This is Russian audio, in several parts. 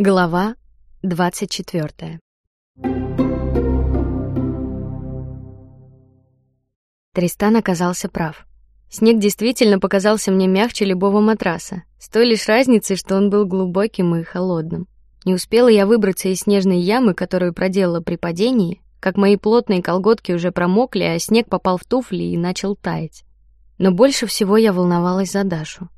Глава двадцать четвертая. Тристан оказался прав. Снег действительно показался мне мягче любого матраса, с той лишь разницей, что он был глубоким и холодным. Не успела я выбраться из снежной ямы, которую проделала при падении, как мои плотные колготки уже промокли, а снег попал в туфли и начал таять. Но больше всего я волновалась за Дашу.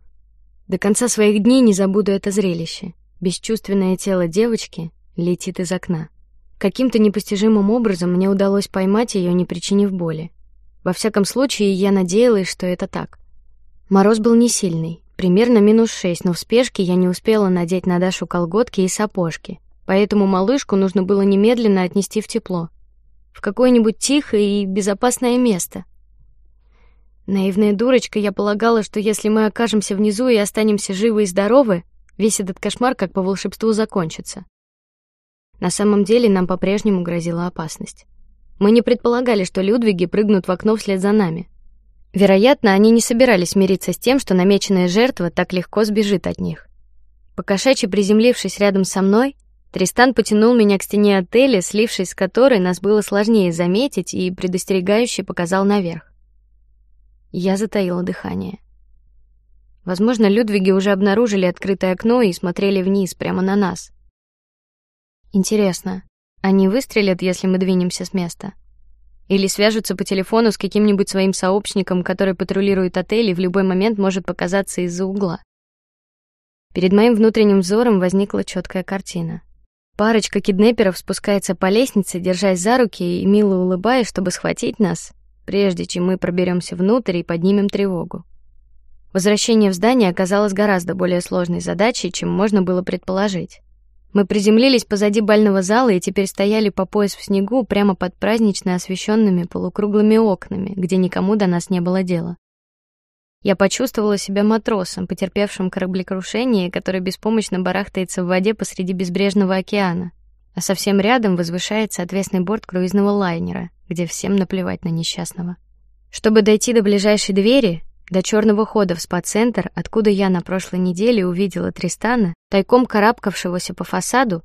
До конца своих дней не забуду это зрелище. Бесчувственное тело девочки летит из окна. Каким-то непостижимым образом мне удалось поймать ее, не причинив боли. Во всяком случае, я надеялась, что это так. Мороз был не сильный, примерно минус шесть, но в спешке я не успела надеть на Дашу колготки и сапожки, поэтому малышку нужно было немедленно отнести в тепло, в какое-нибудь тихое и безопасное место. Наивная дурочка, я полагала, что если мы окажемся внизу и останемся живы и здоровы, Весь этот кошмар как по волшебству закончится. На самом деле нам по-прежнему грозила опасность. Мы не предполагали, что Людвиги прыгнут в окно вслед за нами. Вероятно, они не собирались мириться с тем, что намеченная жертва так легко сбежит от них. Покошачьи приземлившись рядом со мной, Тристан потянул меня к стене отеля, слившись с которой нас было сложнее заметить, и предостерегающе показал наверх. Я затаила дыхание. Возможно, Людвиги уже обнаружили открытое окно и смотрели вниз прямо на нас. Интересно, они выстрелят, если мы двинемся с места? Или свяжутся по телефону с каким-нибудь своим сообщником, который патрулирует отель и в любой момент может показаться из-за угла? Перед моим внутренним взором возникла четкая картина. Парочка киднеперов спускается по лестнице, держась за руки и мило улыбаясь, чтобы схватить нас, прежде чем мы проберемся внутрь и поднимем тревогу. Возвращение в здание оказалось гораздо более сложной задачей, чем можно было предположить. Мы приземлились позади бального зала и теперь стояли по пояс в снегу прямо под празднично освещенными полукруглыми окнами, где никому до нас не было дела. Я почувствовала себя матросом, потерпевшим кораблекрушение, который беспомощно барахтается в воде посреди безбрежного океана, а совсем рядом возвышается отвесный борт круизного лайнера, где всем наплевать на несчастного. Чтобы дойти до ближайшей двери, до черного хода в спа-центр, откуда я на прошлой неделе увидела Тристана, тайком карабкавшегося по фасаду,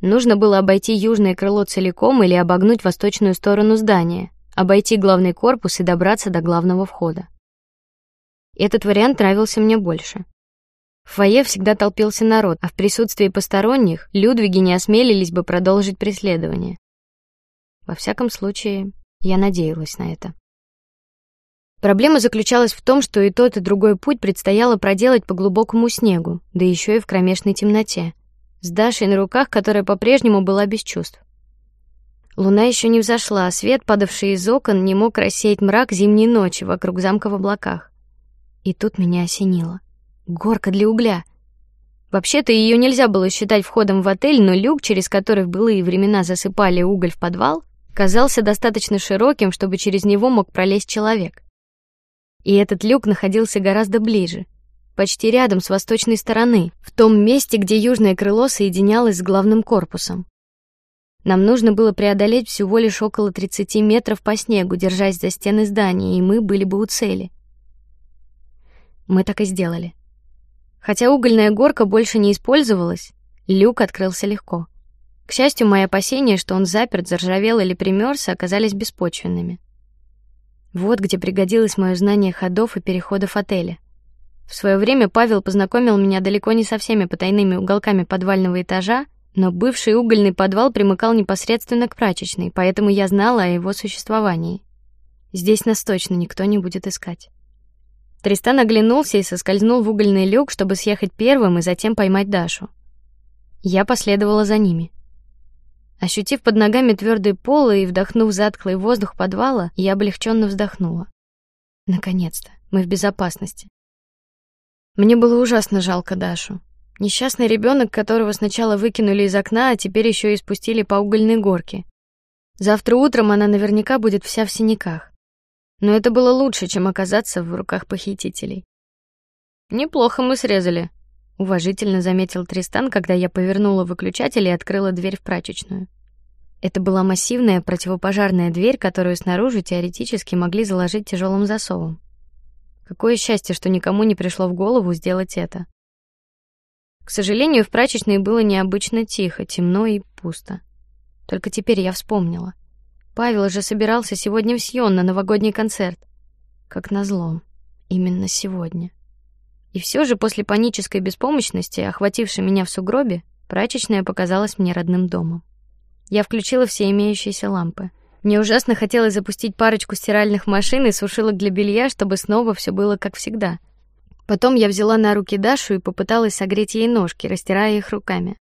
нужно было обойти южное крыло целиком или обогнуть восточную сторону здания, обойти главный корпус и добраться до главного входа. Этот вариант нравился мне больше. В фойе всегда толпился народ, а в присутствии посторонних Людвиги не осмелились бы продолжить преследование. Во всяком случае, я надеялась на это. Проблема заключалась в том, что и тот, и другой путь предстояло проделать по глубокому снегу, да еще и в кромешной темноте, с Дашей на руках, которая по-прежнему была без чувств. Луна еще не взошла, а свет, падавший из окон, не мог рассеять мрак зимней ночи вокруг замка в облаках. И тут меня осенило: горка для угля. Вообще-то ее нельзя было считать входом в отель, но люк, через который в былые времена засыпали уголь в подвал, казался достаточно широким, чтобы через него мог пролезть человек. И этот люк находился гораздо ближе, почти рядом с восточной стороны, в том месте, где южное крыло соединялось с главным корпусом. Нам нужно было преодолеть всего лишь около 30 метров по снегу, держась за стены здания, и мы были бы у цели. Мы так и сделали. Хотя угольная горка больше не использовалась, люк открылся легко. К счастью, мои опасения, что он заперт, заржавел или примерзся, оказались беспочвенными. Вот где пригодилось мое знание ходов и переходов отеля. В свое время Павел познакомил меня далеко не со всеми потайными уголками подвального этажа, но бывший угольный подвал примыкал непосредственно к прачечной, поэтому я знала о его существовании. Здесь нас точно никто не будет искать. Тристан оглянулся и соскользнул в угольный люк, чтобы съехать первым и затем поймать Дашу. Я последовала за ними. Ощутив под ногами твердый пол и вдохнув затхлый воздух подвала, я облегченно вздохнула. Наконец-то мы в безопасности. Мне было ужасно жалко Дашу. Несчастный ребенок, которого сначала выкинули из окна, а теперь еще и спустили по угольной горке. Завтра утром она наверняка будет вся в синяках. Но это было лучше, чем оказаться в руках похитителей. Неплохо мы срезали, уважительно заметил Тристан, когда я повернула выключатель и открыла дверь в прачечную. Это была массивная противопожарная дверь, которую снаружи теоретически могли заложить тяжелым засовом. Какое счастье, что никому не пришло в голову сделать это. К сожалению, в прачечной было необычно тихо, темно и пусто. Только теперь я вспомнила. Павел же собирался сегодня в Сьон на новогодний концерт. Как назло, именно сегодня. И все же после панической беспомощности, охватившей меня в сугробе, прачечная показалась мне родным домом. Я включила все имеющиеся лампы. Мне ужасно хотелось запустить парочку стиральных машин и сушилок для белья, чтобы снова все было как всегда. Потом я взяла на руки Дашу и попыталась согреть ей ножки, растирая их руками.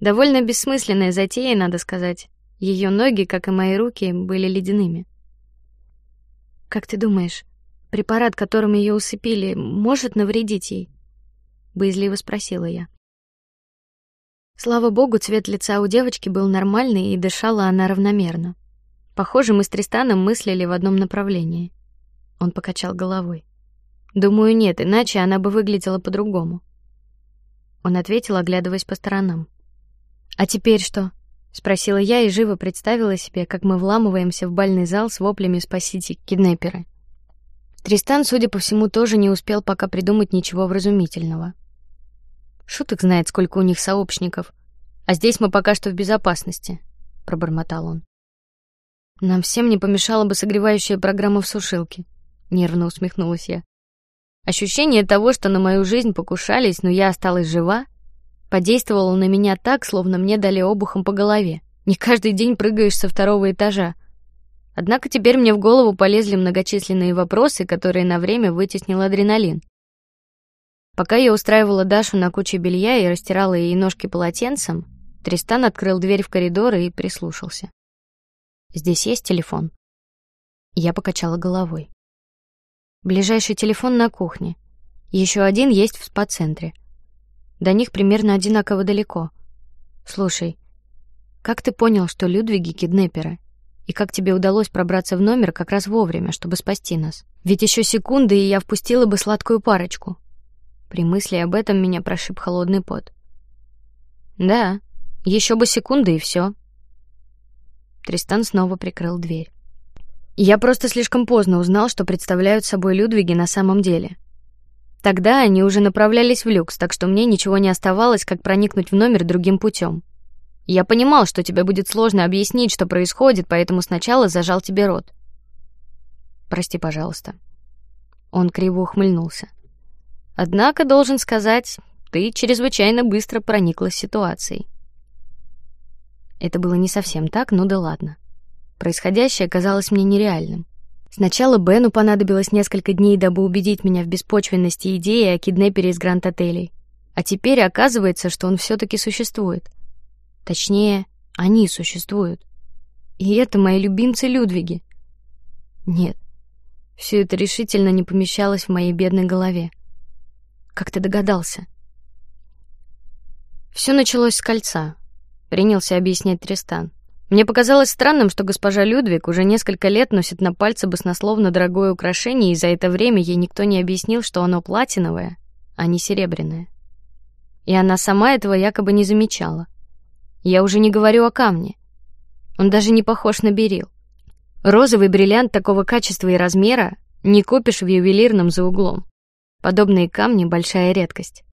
Довольно бессмысленная затея, надо сказать. Ее ноги, как и мои руки, были ледяными. Как ты думаешь, препарат, которым ее усыпили, может навредить ей? Боязливо спросила я. Слава богу, цвет лица у девочки был нормальный и дышала она равномерно. Похоже, мы с Тристаном мыслили в одном направлении. Он покачал головой. Думаю, нет, иначе она бы выглядела по-другому. Он ответил, оглядываясь по сторонам. А теперь что? спросила я и живо представила себе, как мы вламываемся в бальный зал с воплями "Спасите, киднеперы!". Тристан, судя по всему, тоже не успел пока придумать ничего вразумительного. Шуток знает, сколько у них сообщников, а здесь мы пока что в безопасности, пробормотал он. Нам всем не помешала бы согревающая программа в сушилке. Нервно усмехнулась я. Ощущение того, что на мою жизнь покушались, но я осталась жива, подействовало на меня так, словно мне дали обухом по голове. Не каждый день прыгаешь со второго этажа. Однако теперь мне в голову полезли многочисленные вопросы, которые на время вытеснил адреналин. Пока я устраивала Дашу на куче белья и растирала ей ножки полотенцем, Тристан открыл дверь в коридор и прислушался. Здесь есть телефон. Я покачала головой. Ближайший телефон на кухне. Еще один есть в спа-центре. До них примерно одинаково далеко. Слушай, как ты понял, что Людвиги киднеперы? И как тебе удалось пробраться в номер как раз вовремя, чтобы спасти нас? Ведь еще секунды, и я впустила бы сладкую парочку. При мысли об этом меня прошиб холодный пот. Да, еще бы секунды и все. Тристан снова прикрыл дверь. Я просто слишком поздно узнал, что представляют собой Людвиги на самом деле. Тогда они уже направлялись в люкс, так что мне ничего не оставалось, как проникнуть в номер другим путем. Я понимал, что тебе будет сложно объяснить, что происходит, поэтому сначала зажал тебе рот. Прости, пожалуйста. Он криво ухмыльнулся. Однако должен сказать, ты чрезвычайно быстро прониклась ситуацией. Это было не совсем так, но да ладно. Происходящее казалось мне нереальным. Сначала Бену понадобилось несколько дней, дабы убедить меня в беспочвенности идеи о киднепере из Гранд-отелей, а теперь оказывается, что он все-таки существует. Точнее, они существуют. И это мои любимцы Людвиги. Нет, все это решительно не помещалось в моей бедной голове. Как ты догадался? Все началось с кольца, принялся объяснять Тристан. Мне показалось странным, что госпожа Людвиг уже несколько лет носит на пальце баснословно дорогое украшение, и за это время ей никто не объяснил, что оно платиновое, а не серебряное. И она сама этого якобы не замечала. Я уже не говорю о камне. Он даже не похож на берил. Розовый бриллиант такого качества и размера не купишь в ювелирном за углом. Подобные камни большая редкость.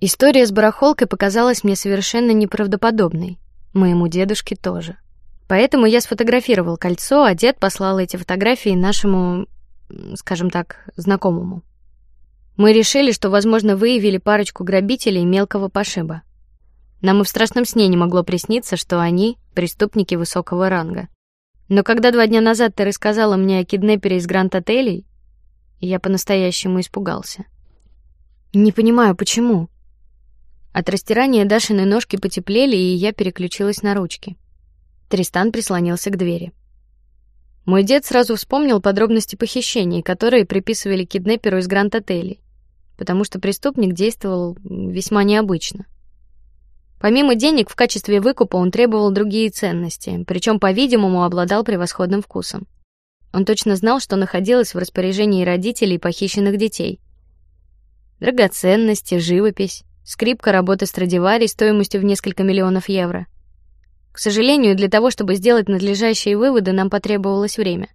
История с барахолкой показалась мне совершенно неправдоподобной. Моему дедушке тоже. Поэтому я сфотографировал кольцо, а дед послал эти фотографии нашему, скажем так, знакомому. Мы решили, что, возможно, выявили парочку грабителей мелкого пошиба. Нам и в страшном сне не могло присниться, что они преступники высокого ранга. Но когда два дня назад ты рассказала мне о киднепере из Гранд-отелей, я по-настоящему испугался. Не понимаю, почему. От растирания Дашины ножки потеплели, и я переключилась на ручки. Тристан прислонился к двери. Мой дед сразу вспомнил подробности похищений, которые приписывали киднеперу из Гранд-отелей, потому что преступник действовал весьма необычно. Помимо денег в качестве выкупа он требовал другие ценности, причем, по-видимому, обладал превосходным вкусом. Он точно знал, что находилось в распоряжении родителей похищенных детей. Драгоценности, живопись, скрипка работы Страдивари стоимостью в несколько миллионов евро. К сожалению, для того, чтобы сделать надлежащие выводы, нам потребовалось время.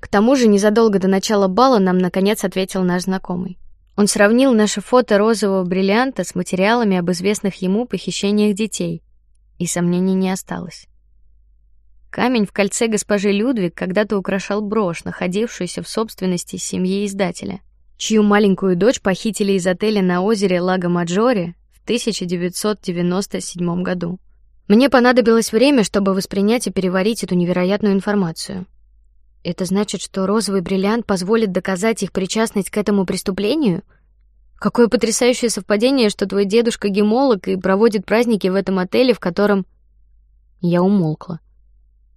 К тому же, незадолго до начала бала нам наконец ответил наш знакомый. Он сравнил наше фото розового бриллианта с материалами об известных ему похищениях детей, и сомнений не осталось. Камень в кольце госпожи Людвиг когда-то украшал брошь, находившуюся в собственности семьи издателя, чью маленькую дочь похитили из отеля на озере Лаго Маджоре в 1997 году. Мне понадобилось время, чтобы воспринять и переварить эту невероятную информацию. Это значит, что розовый бриллиант позволит доказать их причастность к этому преступлению? Какое потрясающее совпадение, что твой дедушка гемолог и проводит праздники в этом отеле, в котором я умолкла.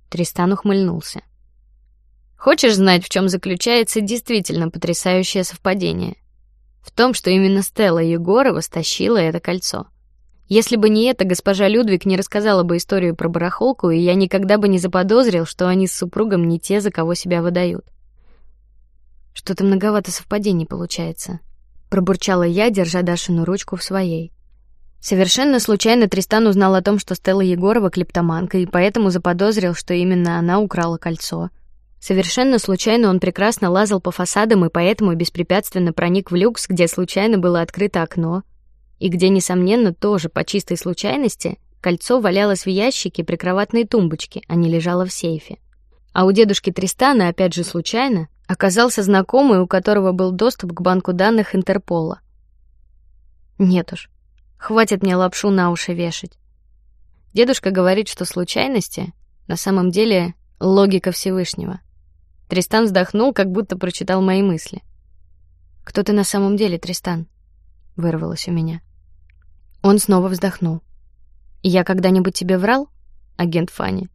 Тристан ухмыльнулся. Хочешь знать, в чем заключается действительно потрясающее совпадение? В том, что именно Стелла Егорова стащила это кольцо. Если бы не это, госпожа Людвиг не рассказала бы историю про барахолку, и я никогда бы не заподозрил, что они с супругом не те, за кого себя выдают. Что-то многовато совпадений получается, пробурчала я, держа Дашину ручку в своей. Совершенно случайно Тристан узнал о том, что Стелла Егорова клептоманка, и поэтому заподозрил, что именно она украла кольцо. Совершенно случайно он прекрасно лазал по фасадам и поэтому беспрепятственно проник в люкс, где случайно было открыто окно, и где, несомненно, тоже по чистой случайности кольцо валялось в ящике при кроватной тумбочке, а не лежало в сейфе. А у дедушки Тристана, опять же случайно, оказался знакомый, у которого был доступ к банку данных Интерпола. Нет уж, хватит мне лапшу на уши вешать. Дедушка говорит, что случайности на самом деле логика Всевышнего. Тристан вздохнул, как будто прочитал мои мысли. Кто ты на самом деле, Тристан? Вырвалось у меня. Он снова вздохнул. Я когда-нибудь тебе врал, агент Фани?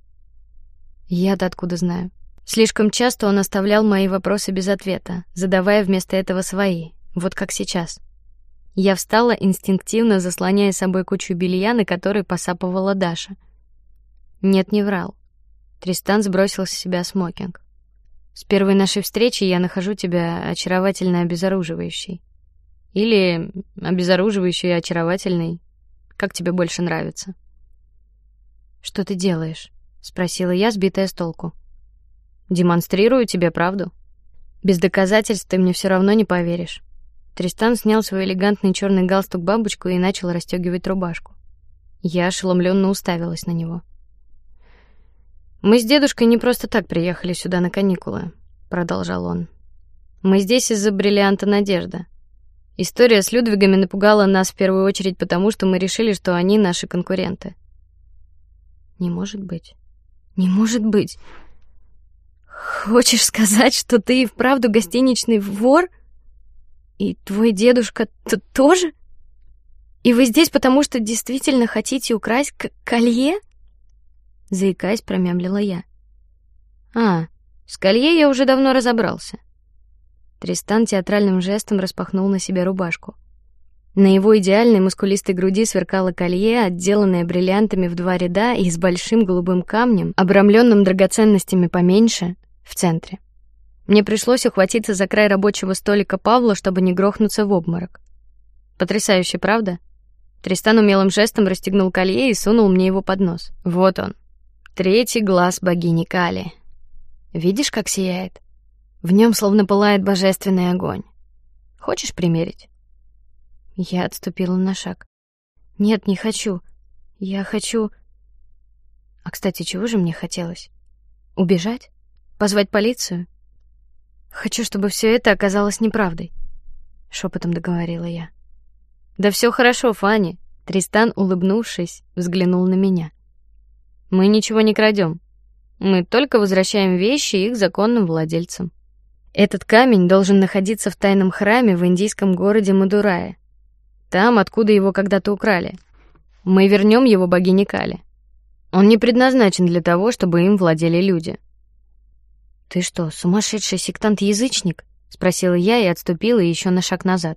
Я-то откуда знаю? Слишком часто он оставлял мои вопросы без ответа, задавая вместо этого свои, вот как сейчас. Я встала инстинктивно, заслоняя собой кучу белья, на которой посапывала Даша. Нет, не врал. Тристан сбросил с себя смокинг. С первой нашей встречи я нахожу тебя очаровательно обезоруживающей. Или обезоруживающий и очаровательный. Как тебе больше нравится? Что ты делаешь? спросила я, сбитая с толку. Демонстрирую тебе правду. Без доказательств ты мне все равно не поверишь. Тристан снял свой элегантный черный галстук бабочку и начал расстегивать рубашку. Я ошеломленно уставилась на него. Мы с дедушкой не просто так приехали сюда на каникулы, продолжал он. Мы здесь из-за бриллианта Надежда. История с Людвигами напугала нас в первую очередь потому, что мы решили, что они наши конкуренты. Не может быть. Не может быть. Хочешь сказать, что ты и вправду гостиничный вор? И твой дедушка -то тоже? И вы здесь потому, что действительно хотите украсть колье? Заикаясь, промямлила я. А, с колье я уже давно разобрался. Тристан театральным жестом распахнул на себе рубашку. На его идеальной мускулистой груди сверкало колье, отделанное бриллиантами в два ряда и с большим голубым камнем, обрамленным драгоценностями поменьше, в центре. Мне пришлось ухватиться за край рабочего столика Павла, чтобы не грохнуться в обморок. Потрясающе, правда? Тристан умелым жестом расстегнул колье и сунул мне его под нос. Вот он, третий глаз богини Кали. Видишь, как сияет? В нем словно пылает божественный огонь. Хочешь примерить? Я отступила на шаг. Нет, не хочу. Я хочу. А кстати, чего же мне хотелось? Убежать? Позвать полицию? Хочу, чтобы все это оказалось неправдой. Шепотом договорила я. Да все хорошо, Фанни. Тристан, улыбнувшись, взглянул на меня. Мы ничего не крадем. Мы только возвращаем вещи их законным владельцам. Этот камень должен находиться в тайном храме в индийском городе Мадурае, там, откуда его когда-то украли. Мы вернем его богине Кали. Он не предназначен для того, чтобы им владели люди. Ты что, сумасшедший сектант-язычник? спросила я и отступила еще на шаг назад.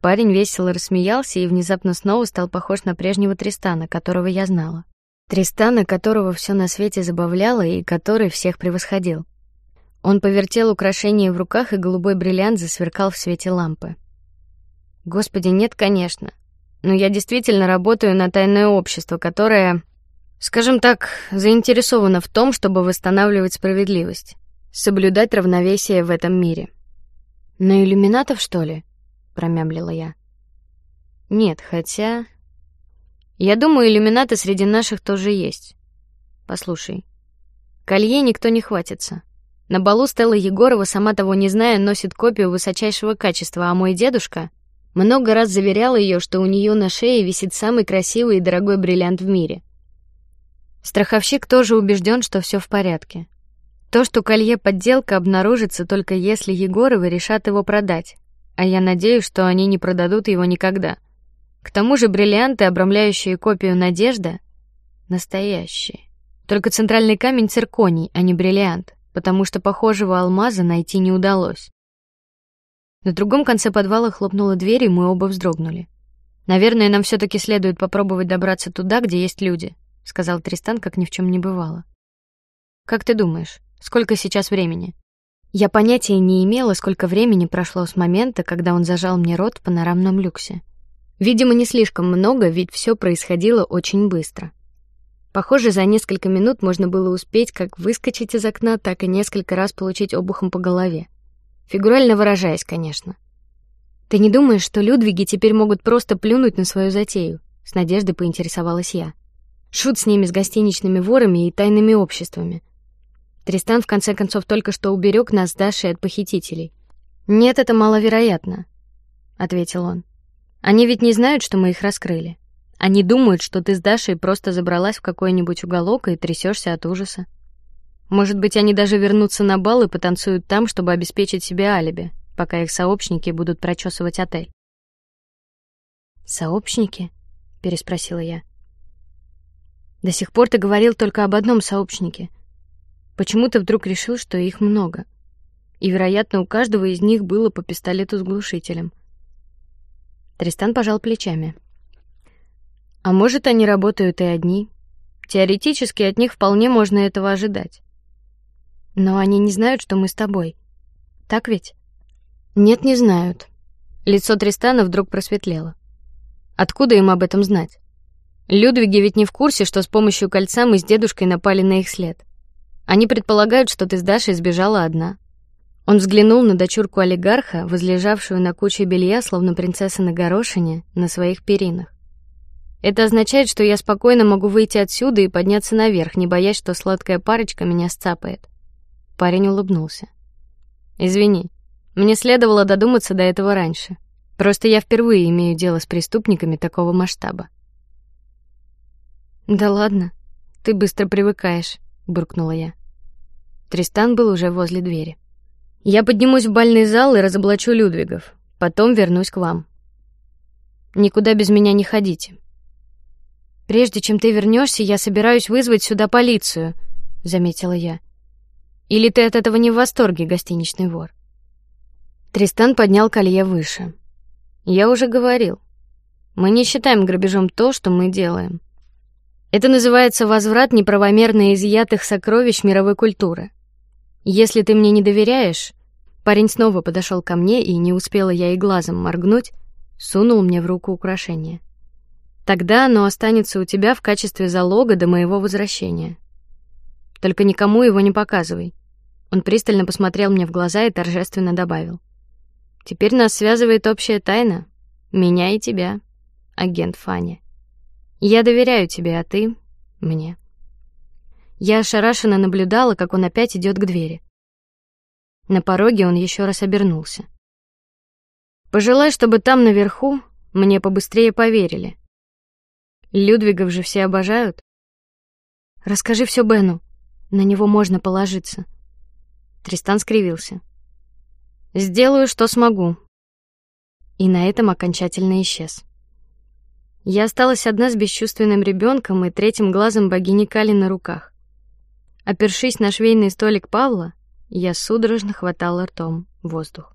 Парень весело рассмеялся и внезапно снова стал похож на прежнего Тристана, которого я знала. Тристана, которого все на свете забавляло и который всех превосходил. Он повертел украшение в руках, и голубой бриллиант засверкал в свете лампы. Господи, нет, конечно. Но я действительно работаю на тайное общество, которое, скажем так, заинтересовано в том, чтобы восстанавливать справедливость, соблюдать равновесие в этом мире. На иллюминатов, что ли? промямлила я. Нет, хотя я думаю, иллюминаты среди наших тоже есть. Послушай, колье никто не хватится. На балу Стелла Егорова, сама того не зная, носит копию высочайшего качества, а мой дедушка много раз заверял ее, что у нее на шее висит самый красивый и дорогой бриллиант в мире. Страховщик тоже убежден, что все в порядке. То, что колье подделка, обнаружится только если Егоровы решат его продать, а я надеюсь, что они не продадут его никогда. К тому же бриллианты, обрамляющие копию Надежда, настоящие. Только центральный камень цирконий, а не бриллиант потому что похожего алмаза найти не удалось. На другом конце подвала хлопнула дверь, и мы оба вздрогнули. Наверное, нам все-таки следует попробовать добраться туда, где есть люди, сказал Тристан, как ни в чем не бывало. Как ты думаешь, сколько сейчас времени? Я понятия не имела, сколько времени прошло с момента, когда он зажал мне рот в панорамном люксе. Видимо, не слишком много, ведь все происходило очень быстро. Похоже, за несколько минут можно было успеть как выскочить из окна, так и несколько раз получить обухом по голове. Фигурально выражаясь, конечно. Ты не думаешь, что Людвиги теперь могут просто плюнуть на свою затею? С надеждой поинтересовалась я. Шут с ними, с гостиничными ворами и тайными обществами. Тристан в конце концов только что уберег нас с Дашей от похитителей. Нет, это маловероятно, ответил он. Они ведь не знают, что мы их раскрыли. Они думают, что ты с Дашей просто забралась в какой-нибудь уголок и трясешься от ужаса. Может быть, они даже вернутся на бал и потанцуют там, чтобы обеспечить себе алиби, пока их сообщники будут прочесывать отель. Сообщники? переспросила я. До сих пор ты говорил только об одном сообщнике. Почему ты вдруг решил, что их много? И, вероятно, у каждого из них было по пистолету с глушителем. Тристан пожал плечами. А может, они работают и одни? Теоретически от них вполне можно этого ожидать. Но они не знают, что мы с тобой. Так ведь? Нет, не знают. Лицо Тристана вдруг просветлело. Откуда им об этом знать? Людвиги ведь не в курсе, что с помощью кольца мы с дедушкой напали на их след. Они предполагают, что ты с Дашей сбежала одна. Он взглянул на дочурку олигарха, возлежавшую на куче белья, словно принцесса на горошине, на своих перинах. Это означает, что я спокойно могу выйти отсюда и подняться наверх, не боясь, что сладкая парочка меня сцапает. Парень улыбнулся. Извини, мне следовало додуматься до этого раньше. Просто я впервые имею дело с преступниками такого масштаба. Да ладно, ты быстро привыкаешь, буркнула я. Тристан был уже возле двери. Я поднимусь в бальный зал и разоблачу Людвигов. Потом вернусь к вам. Никуда без меня не ходите. Прежде чем ты вернешься, я собираюсь вызвать сюда полицию, заметила я. Или ты от этого не в восторге, гостиничный вор? Тристан поднял колье выше. Я уже говорил, мы не считаем грабежом то, что мы делаем. Это называется возврат неправомерно изъятых сокровищ мировой культуры. Если ты мне не доверяешь, парень снова подошел ко мне и не успела я и глазом моргнуть, сунул мне в руку украшение. Тогда оно останется у тебя в качестве залога до моего возвращения. Только никому его не показывай. Он пристально посмотрел мне в глаза и торжественно добавил: Теперь нас связывает общая тайна, меня и тебя, агент Фани. Я доверяю тебе, а ты мне. Я ошарашенно наблюдала, как он опять идет к двери. На пороге он еще раз обернулся. Пожелай, чтобы там наверху мне побыстрее поверили. Людвигов же все обожают. Расскажи все Бену, на него можно положиться. Тристан скривился. Сделаю, что смогу. И на этом окончательно исчез. Я осталась одна с бесчувственным ребенком и третьим глазом богини Кали на руках. Опершись на швейный столик Павла, я судорожно хватала ртом воздух.